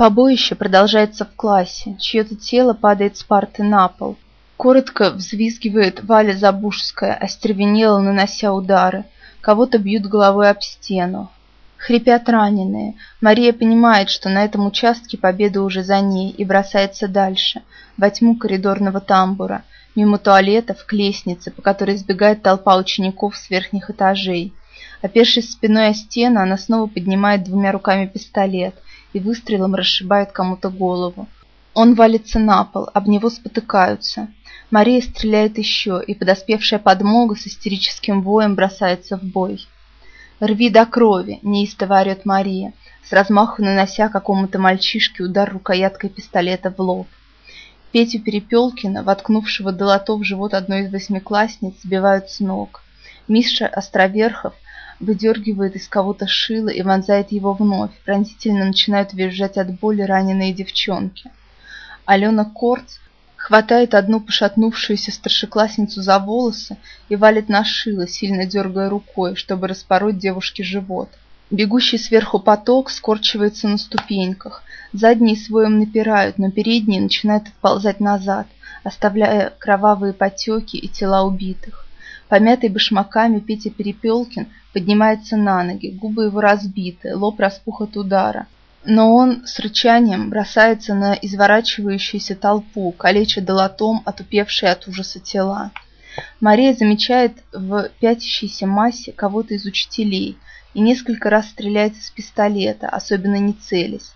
Побоище продолжается в классе. Чье-то тело падает с парты на пол. Коротко взвизгивает Валя Забужская, остервенела, нанося удары. Кого-то бьют головой об стену. Хрипят раненые. Мария понимает, что на этом участке победа уже за ней и бросается дальше, во тьму коридорного тамбура, мимо туалетов к лестнице, по которой сбегает толпа учеников с верхних этажей. Опершись спиной о стену, она снова поднимает двумя руками пистолет и выстрелом расшибает кому-то голову. Он валится на пол, об него спотыкаются. Мария стреляет еще, и подоспевшая подмога с истерическим воем бросается в бой. «Рви до крови!» – неистово орет Мария, с размаху нанося какому-то мальчишке удар рукояткой пистолета в лоб. Петю Перепелкина, воткнувшего долото в живот одной из восьмиклассниц, сбивают с ног. Миша Островерхов выдергивает из кого-то шило и вонзает его вновь. Пронзительно начинают визжать от боли раненые девчонки. Алена Корц хватает одну пошатнувшуюся старшеклассницу за волосы и валит на шило, сильно дергая рукой, чтобы распороть девушке живот. Бегущий сверху поток скорчивается на ступеньках. Задние своем напирают, но передние начинают отползать назад, оставляя кровавые потеки и тела убитых. Помятый башмаками Петя Перепелкин поднимается на ноги, губы его разбиты, лоб распух от удара. Но он с рычанием бросается на изворачивающуюся толпу, калеча долотом отупевшие от ужаса тела. Мария замечает в пятящейся массе кого-то из учителей и несколько раз стреляет из пистолета, особенно не целясь.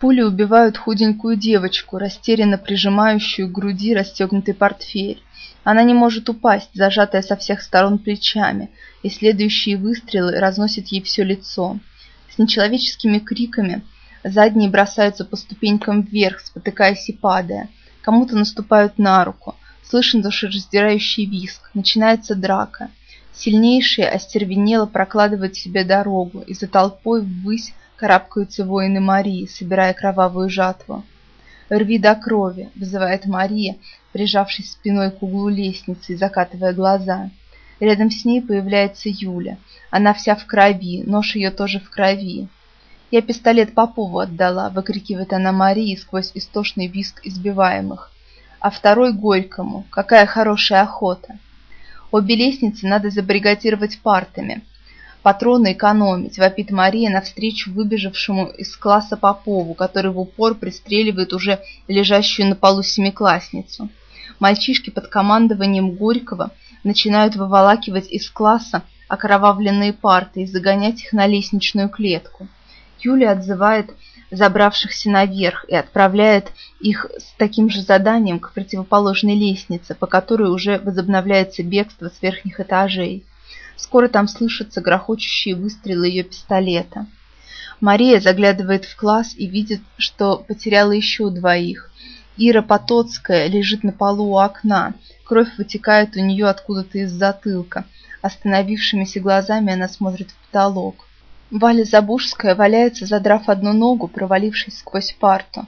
Пули убивают худенькую девочку, растерянно прижимающую к груди расстегнутый портфель. Она не может упасть, зажатая со всех сторон плечами, и следующие выстрелы разносят ей все лицо. С нечеловеческими криками Задние бросаются по ступенькам вверх, спотыкаясь и падая. Кому-то наступают на руку. Слышен душераздирающий виск. Начинается драка. Сильнейшие остервенело прокладывают себе дорогу, и за толпой ввысь карабкаются воины Марии, собирая кровавую жатву. «Рви до крови!» — вызывает Мария, прижавшись спиной к углу лестницы и закатывая глаза. Рядом с ней появляется Юля. Она вся в крови, нож ее тоже в крови. «Я пистолет Попову отдала», — выкрикивает она Марии сквозь истошный визг избиваемых. «А второй Горькому. Какая хорошая охота!» Обе лестницы надо забригадировать партами. Патроны экономить, вопит Мария навстречу выбежавшему из класса Попову, который в упор пристреливает уже лежащую на полу семиклассницу. Мальчишки под командованием Горького начинают выволакивать из класса окровавленные парты и загонять их на лестничную клетку. Юля отзывает забравшихся наверх и отправляет их с таким же заданием к противоположной лестнице, по которой уже возобновляется бегство с верхних этажей. Скоро там слышатся грохочущие выстрелы ее пистолета. Мария заглядывает в класс и видит, что потеряла еще двоих. Ира Потоцкая лежит на полу у окна. Кровь вытекает у нее откуда-то из затылка. Остановившимися глазами она смотрит в потолок. Валя Забужская валяется, задрав одну ногу, провалившись сквозь парту.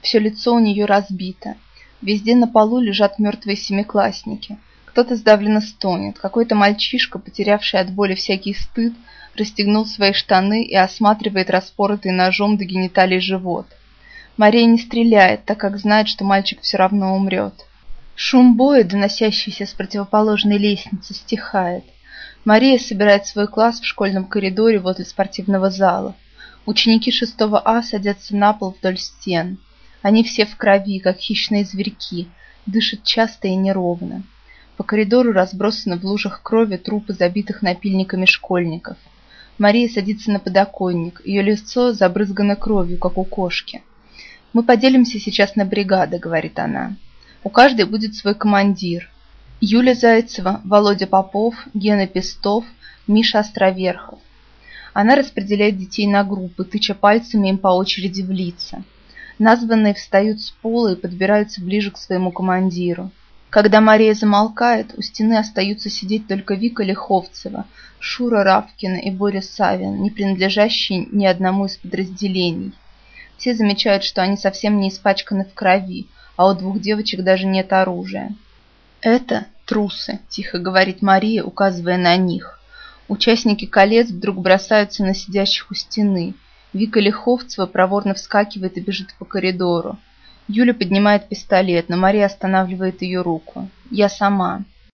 Все лицо у нее разбито. Везде на полу лежат мертвые семиклассники. Кто-то сдавленно стонет. Какой-то мальчишка, потерявший от боли всякий стыд, расстегнул свои штаны и осматривает распоротый ножом до гениталий живот. Мария не стреляет, так как знает, что мальчик все равно умрет. Шум боя, доносящийся с противоположной лестницы, стихает. Мария собирает свой класс в школьном коридоре возле спортивного зала. Ученики 6 А садятся на пол вдоль стен. Они все в крови, как хищные зверьки, дышат часто и неровно. По коридору разбросаны в лужах крови трупы забитых напильниками школьников. Мария садится на подоконник, ее лицо забрызгано кровью, как у кошки. «Мы поделимся сейчас на бригады», — говорит она. «У каждой будет свой командир. Юля Зайцева, Володя Попов, Гена Пестов, Миша Островерхов. Она распределяет детей на группы, тыча пальцами им по очереди в лица. Названные встают с пола и подбираются ближе к своему командиру. Когда Мария замолкает, у стены остаются сидеть только Вика Лиховцева, Шура Равкина и Боря Савин, не принадлежащие ни одному из подразделений. Все замечают, что они совсем не испачканы в крови, а у двух девочек даже нет оружия. «Это трусы», – тихо говорит Мария, указывая на них. Участники колец вдруг бросаются на сидящих у стены. Вика Лиховцева проворно вскакивает и бежит по коридору. Юля поднимает пистолет, но Мария останавливает ее руку. «Я сама».